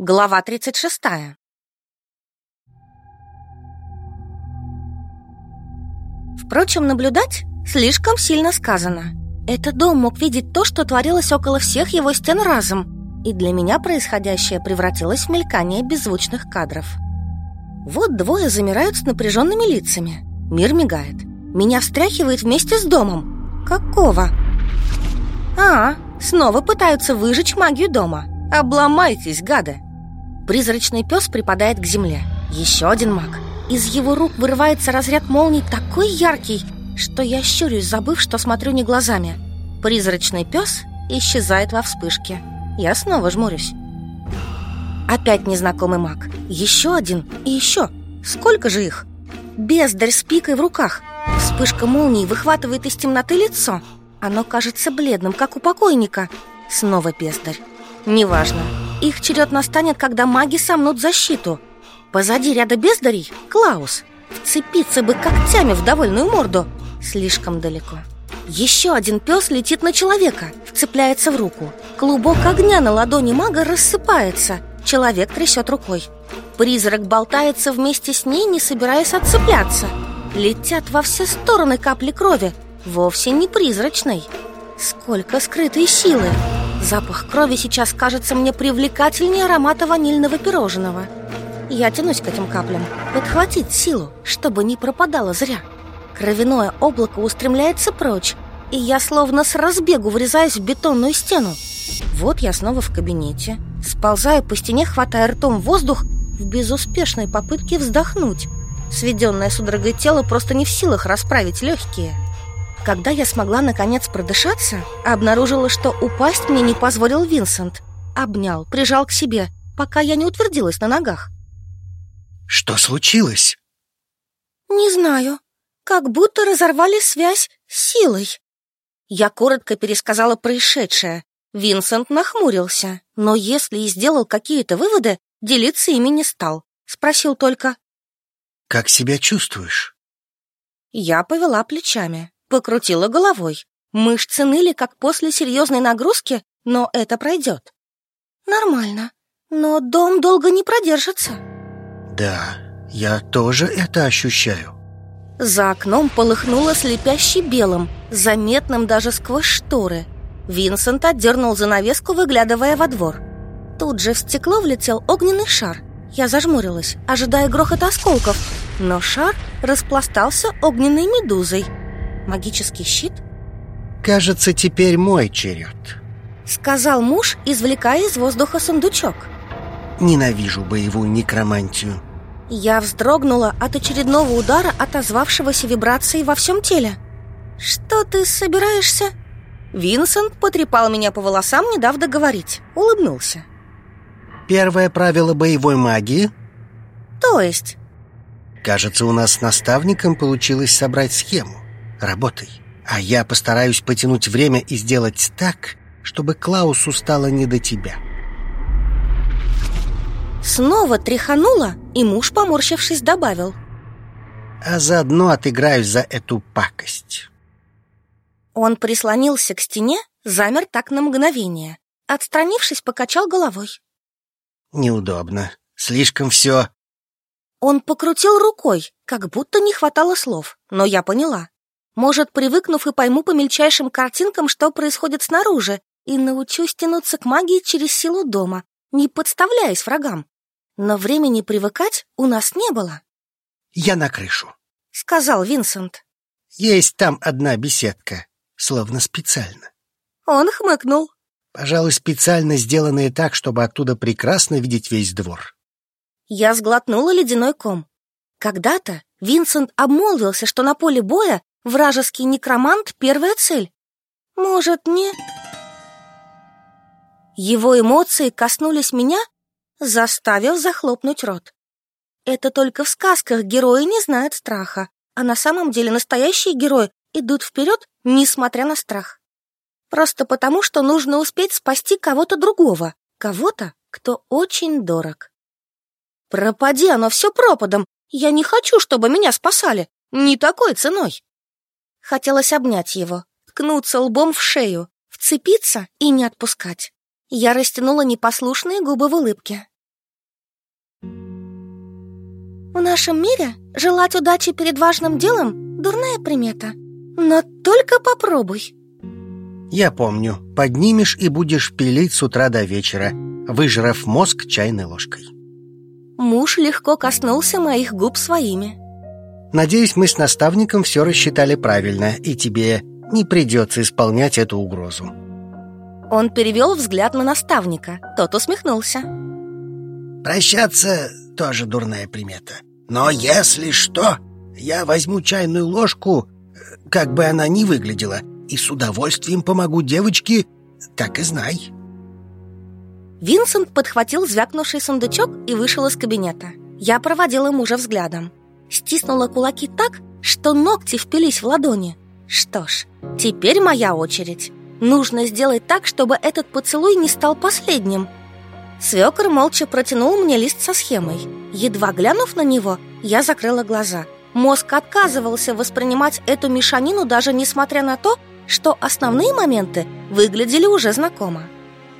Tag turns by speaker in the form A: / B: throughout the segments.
A: Глава 36. Впрочем, наблюдать слишком сильно сказано. Этот дом мог видеть то, что творилось около всех его стен разом, и для меня происходящее превратилось в мелькание беззвучных кадров. Вот двое замирают с напряженными лицами. Мир мигает. Меня встряхивает вместе с домом. Какого? А, снова пытаются выжечь магию дома. Обломайтесь, гады! Призрачный пес припадает к земле. Еще один маг. Из его рук вырывается разряд молний такой яркий, что я щурюсь, забыв, что смотрю не глазами. Призрачный пес исчезает во вспышке. Я снова жмурюсь. Опять незнакомый маг. Еще один и еще. Сколько же их? Бездарь с пикой в руках. Вспышка молнии выхватывает из темноты лицо. Оно кажется бледным, как у покойника. Снова бездарь. Неважно. Их черед настанет, когда маги сомнут защиту. Позади ряда бездарей Клаус. Вцепиться бы когтями в довольную морду. Слишком далеко. Еще один пес летит на человека, вцепляется в руку. Клубок огня на ладони мага рассыпается. Человек трясет рукой. Призрак болтается вместе с ней, не собираясь отцепляться. Летят во все стороны капли крови, вовсе не призрачной. Сколько скрытой силы! Запах крови сейчас кажется мне привлекательнее аромата ванильного пирожного. Я тянусь к этим каплям, подхватить силу, чтобы не пропадало зря. Кровяное облако устремляется прочь, и я словно с разбегу врезаюсь в бетонную стену. Вот я снова в кабинете, сползаю по стене, хватая ртом воздух в безуспешной попытке вздохнуть. Сведенное судорогой тело просто не в силах расправить легкие. Когда я смогла наконец продышаться, обнаружила, что упасть мне не позволил Винсент. Обнял, прижал к себе, пока я не утвердилась на ногах.
B: Что случилось?
A: Не знаю. Как будто разорвали связь силой. Я коротко пересказала происшедшее. Винсент нахмурился, но если и сделал какие-то выводы, делиться ими не стал. Спросил только...
B: Как себя чувствуешь?
A: Я повела плечами. Покрутила головой. Мышцы ныли, как после серьезной нагрузки, но это пройдет. Нормально, но дом долго не продержится.
B: Да, я тоже это ощущаю.
A: За окном полыхнуло слепяще белым, заметным даже сквозь шторы. Винсент отдернул занавеску, выглядывая во двор. Тут же в стекло влетел огненный шар. Я зажмурилась, ожидая грохот осколков, но шар распластался огненной медузой – Магический щит?
B: Кажется, теперь мой черед.
A: Сказал муж, извлекая из воздуха сундучок.
B: Ненавижу боевую некромантию.
A: Я вздрогнула от очередного удара, отозвавшегося вибрацией во всем теле. Что ты собираешься? Винсент потрепал меня по волосам, не дав договорить. Улыбнулся
B: Первое правило боевой магии?
A: То есть?
B: Кажется, у нас с наставником получилось собрать схему Работай. А я постараюсь потянуть время и сделать так, чтобы Клаусу стало не до тебя.
A: Снова тряханула, и муж, поморщившись, добавил.
B: А заодно отыграюсь за эту пакость.
A: Он прислонился к стене, замер так на мгновение. Отстранившись, покачал головой.
B: Неудобно. Слишком все...
A: Он покрутил рукой, как будто не хватало слов, но я поняла. Может, привыкнув и пойму по мельчайшим картинкам, что происходит снаружи, и научусь тянуться к магии через силу дома, не подставляясь врагам. Но времени привыкать у нас не было.
B: «Я на крышу», —
A: сказал Винсент.
B: «Есть там одна беседка, словно специально».
A: Он хмыкнул.
B: «Пожалуй, специально сделанная так, чтобы оттуда прекрасно видеть весь двор».
A: Я сглотнула ледяной ком. Когда-то Винсент обмолвился, что на поле боя Вражеский некромант — первая цель. Может, не... Его эмоции коснулись меня, заставив захлопнуть рот. Это только в сказках герои не знают страха, а на самом деле настоящие герои идут вперед, несмотря на страх. Просто потому, что нужно успеть спасти кого-то другого, кого-то, кто очень дорог. Пропади оно все пропадом, я не хочу, чтобы меня спасали, не такой ценой. Хотелось обнять его, ткнуться лбом в шею, вцепиться и не отпускать. Я растянула непослушные губы в улыбке. В нашем мире желать удачи перед важным делом – дурная примета. Но только попробуй.
B: Я помню, поднимешь и будешь пилить с утра до вечера, выжрав мозг чайной ложкой.
A: Муж легко коснулся моих губ своими.
B: Надеюсь, мы с наставником все рассчитали правильно, и тебе не придется исполнять эту угрозу.
A: Он перевел взгляд на наставника. Тот усмехнулся.
C: Прощаться тоже дурная примета. Но если что, я возьму чайную ложку, как бы она ни выглядела, и с удовольствием помогу девочке, так и знай.
A: Винсент подхватил звякнувший сундучок и вышел из кабинета. Я проводила мужа взглядом. Стиснула кулаки так, что ногти впились в ладони. Что ж, теперь моя очередь. Нужно сделать так, чтобы этот поцелуй не стал последним. Свекор молча протянул мне лист со схемой. Едва глянув на него, я закрыла глаза. Мозг отказывался воспринимать эту мешанину, даже несмотря на то, что основные моменты выглядели уже знакомо.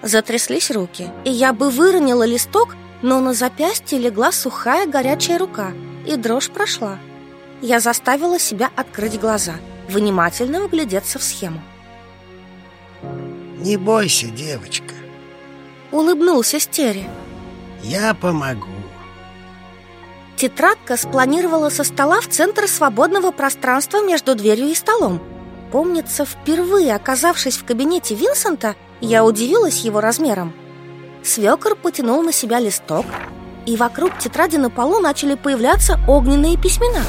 A: Затряслись руки, и я бы выронила листок, но на запястье легла сухая горячая рука, и дрожь прошла. Я заставила себя открыть глаза, внимательно вглядеться в схему.
C: Не бойся, девочка.
A: Улыбнулся Стери.
C: Я помогу.
A: Тетрадка спланировала со стола в центр свободного пространства между дверью и столом. Помнится, впервые оказавшись в кабинете Винсента, я удивилась его размером. Свекор потянул на себя листок, и вокруг тетради на полу начали появляться огненные письмена.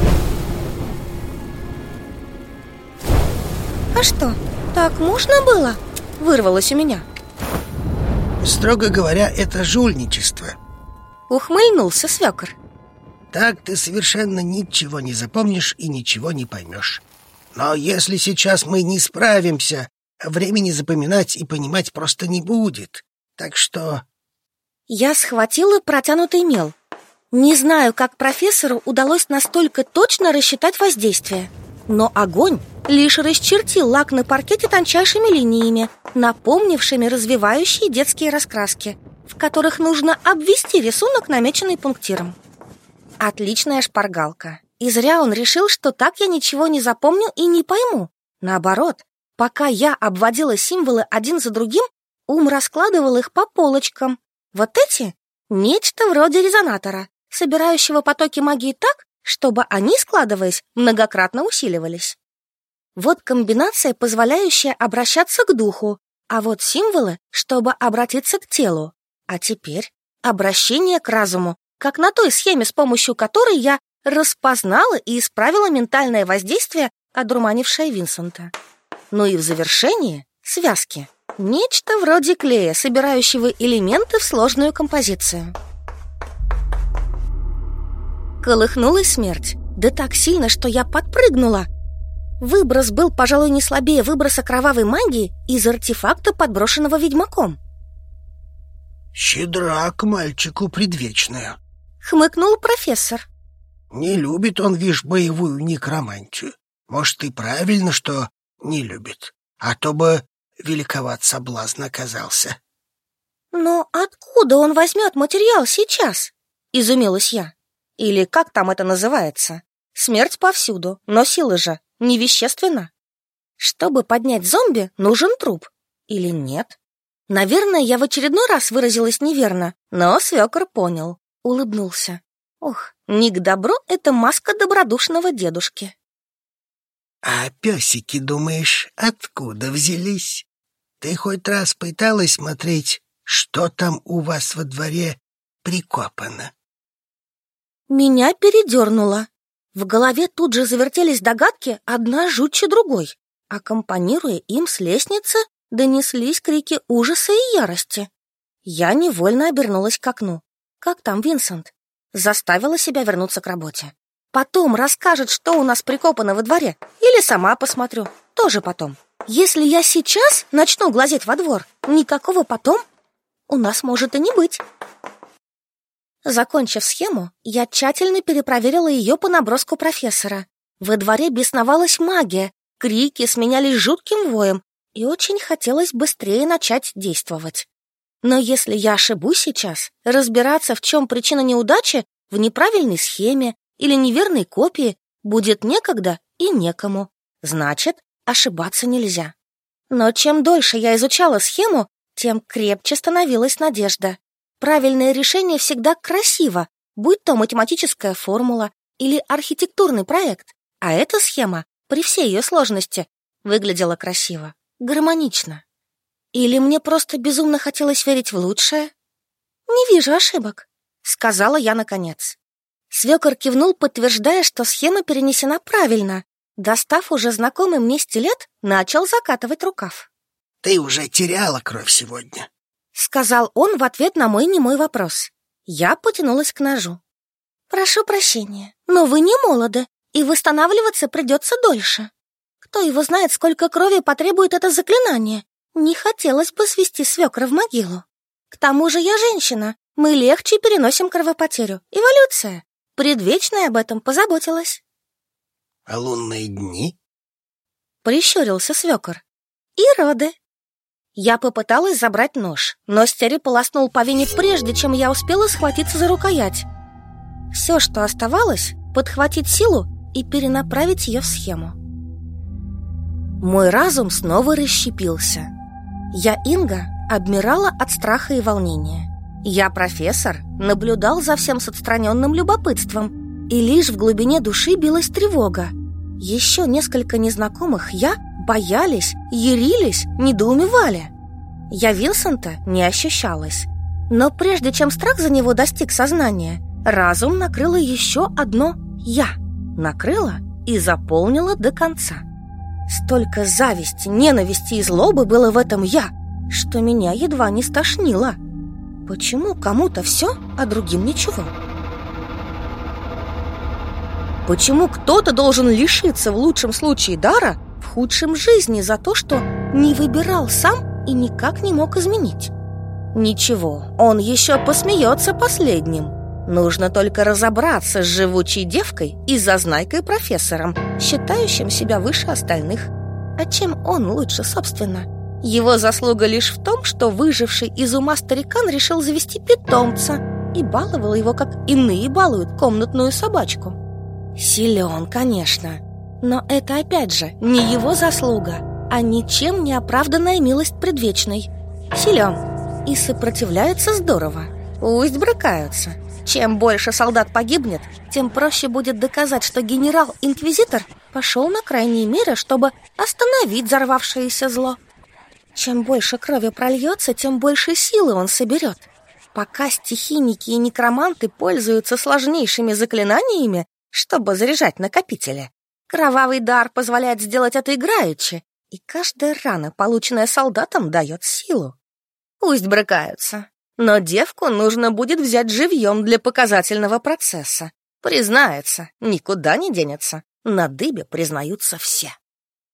A: «А что, так можно было?» – вырвалось у меня.
C: Строго говоря, это жульничество.
A: Ухмыльнулся свекор.
C: Так ты совершенно ничего не запомнишь и ничего не поймешь. Но если сейчас мы не справимся, времени запоминать и понимать просто не будет. Так что...
A: Я схватила протянутый мел. Не знаю, как профессору удалось настолько точно рассчитать воздействие. Но огонь лишь расчертил лак на паркете тончайшими линиями, напомнившими развивающие детские раскраски, в которых нужно обвести рисунок, намеченный пунктиром. Отличная шпаргалка. И зря он решил, что так я ничего не запомню и не пойму. Наоборот, пока я обводила символы один за другим, ум раскладывал их по полочкам. Вот эти — нечто вроде резонатора, собирающего потоки магии так, чтобы они, складываясь, многократно усиливались. Вот комбинация, позволяющая обращаться к духу, а вот символы, чтобы обратиться к телу. А теперь обращение к разуму, как на той схеме, с помощью которой я распознала и исправила ментальное воздействие, одурманившее Винсента. Ну и в завершении — связки. Нечто вроде клея, собирающего элементы в сложную композицию. Колыхнулась смерть, да так сильно, что я подпрыгнула. Выброс был, пожалуй, не слабее выброса кровавой магии из артефакта, подброшенного ведьмаком.
C: «Щедра к мальчику предвечная»,
A: Хмыкнул профессор.
C: Не любит он, вишь, боевую некромантию. Может, и правильно, что не любит. А то бы великоват соблазн оказался.
A: Но откуда он возьмет материал сейчас? Изумилась я. Или как там это называется? Смерть повсюду, но сила же не вещественна. Чтобы поднять зомби, нужен труп. Или нет? Наверное, я в очередной раз выразилась неверно, но свекор понял улыбнулся. Ох, не к добру это маска добродушного дедушки.
C: А песики, думаешь, откуда взялись? Ты хоть раз пыталась смотреть, что там у вас во дворе прикопано?
A: Меня передернуло. В голове тут же завертелись догадки, одна жутче другой. Аккомпанируя им с лестницы, донеслись крики ужаса и ярости. Я невольно обернулась к окну. Как там Винсент? Заставила себя вернуться к работе. Потом расскажет, что у нас прикопано во дворе. Или сама посмотрю. Тоже потом. Если я сейчас начну глазеть во двор, никакого потом у нас может и не быть. Закончив схему, я тщательно перепроверила ее по наброску профессора. Во дворе бесновалась магия, крики сменялись жутким воем, и очень хотелось быстрее начать действовать. Но если я ошибусь сейчас, разбираться, в чем причина неудачи, в неправильной схеме или неверной копии будет некогда и некому. Значит, ошибаться нельзя. Но чем дольше я изучала схему, тем крепче становилась надежда. Правильное решение всегда красиво, будь то математическая формула или архитектурный проект. А эта схема, при всей ее сложности, выглядела красиво, гармонично. Или мне просто безумно хотелось верить в лучшее? Не вижу ошибок, сказала я наконец. Свекор кивнул, подтверждая, что схема перенесена правильно. Достав уже знакомый мне стилет, начал закатывать рукав.
C: «Ты уже теряла кровь сегодня», —
A: сказал он в ответ на мой немой вопрос. Я потянулась к ножу. «Прошу прощения, но вы не молоды, и восстанавливаться придется дольше. Кто его знает, сколько крови потребует это заклинание? Не хотелось бы свести свекра в могилу. К тому же я женщина, мы легче переносим кровопотерю. Эволюция. Предвечная об этом позаботилась.
C: А лунные дни?
A: Прищурился свекор. И роды. Я попыталась забрать нож, но Стери полоснул по вене прежде, чем я успела схватиться за рукоять. Все, что оставалось, подхватить силу и перенаправить ее в схему. Мой разум снова расщепился. Я Инга, обмирала от страха и волнения. Я, профессор, наблюдал за всем с отстраненным любопытством, и лишь в глубине души билась тревога. Еще несколько незнакомых я боялись, ярились, недоумевали. Я Винсента не ощущалась. Но прежде чем страх за него достиг сознания, разум накрыло еще одно «я». Накрыло и заполнило до конца. Столько зависти, ненависти и злобы было в этом «я», что меня едва не стошнило. Почему кому-то все, а другим ничего? Почему кто-то должен лишиться в лучшем случае дара, в худшем жизни за то, что не выбирал сам и никак не мог изменить? Ничего, он еще посмеется последним. Нужно только разобраться с живучей девкой и зазнайкой профессором, считающим себя выше остальных. А чем он лучше, собственно? Его заслуга лишь в том, что выживший из ума старикан решил завести питомца и баловал его, как иные балуют комнатную собачку. Силен, конечно, но это опять же не его заслуга, а ничем не оправданная милость предвечной. Силен и сопротивляется здорово. Пусть брыкаются. Чем больше солдат погибнет, тем проще будет доказать, что генерал-инквизитор пошел на крайние меры, чтобы остановить взорвавшееся зло. Чем больше крови прольется, тем больше силы он соберет. Пока стихийники и некроманты пользуются сложнейшими заклинаниями, чтобы заряжать накопители, кровавый дар позволяет сделать это играючи, и каждая рана, полученная солдатом, дает силу. Пусть брыкаются, но девку нужно будет взять живьем для показательного процесса. Признается, никуда не денется. На дыбе признаются все.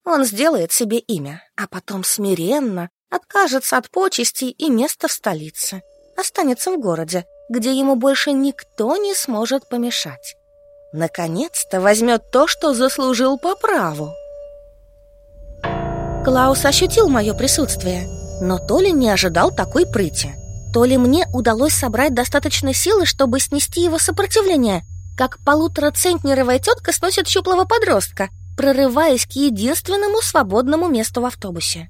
A: Он сделает себе имя, а потом смиренно откажется от почестей и места в столице. Останется в городе, где ему больше никто не сможет помешать. Наконец-то возьмет то, что заслужил по праву. Клаус ощутил мое присутствие, но то ли не ожидал такой прыти, то ли мне удалось собрать достаточно силы, чтобы снести его сопротивление, как полуторацентнеровая тетка сносит щуплого подростка — прорываясь к единственному свободному месту в автобусе.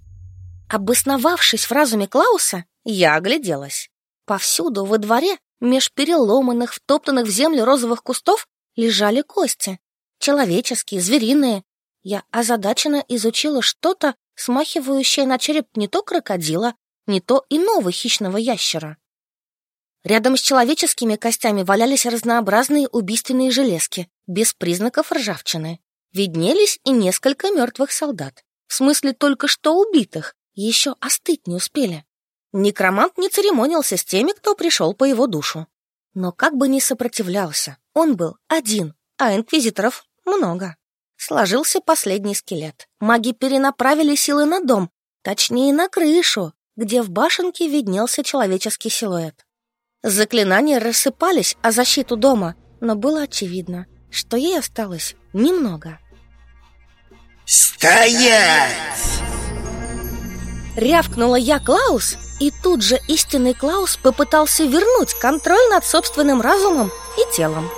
A: Обосновавшись в разуме Клауса, я огляделась. Повсюду во дворе, меж переломанных, втоптанных в землю розовых кустов, лежали кости. Человеческие, звериные. Я озадаченно изучила что-то, смахивающее на череп не то крокодила, не то иного хищного ящера. Рядом с человеческими костями валялись разнообразные убийственные железки, без признаков ржавчины виднелись и несколько мертвых солдат. В смысле только что убитых, еще остыть не успели. Некромант не церемонился с теми, кто пришел по его душу. Но как бы ни сопротивлялся, он был один, а инквизиторов много. Сложился последний скелет. Маги перенаправили силы на дом, точнее на крышу, где в башенке виднелся человеческий силуэт. Заклинания рассыпались о защиту дома, но было очевидно, что ей осталось немного.
C: «Стоять!»
A: Рявкнула я Клаус И тут же истинный Клаус попытался вернуть контроль над собственным разумом и телом.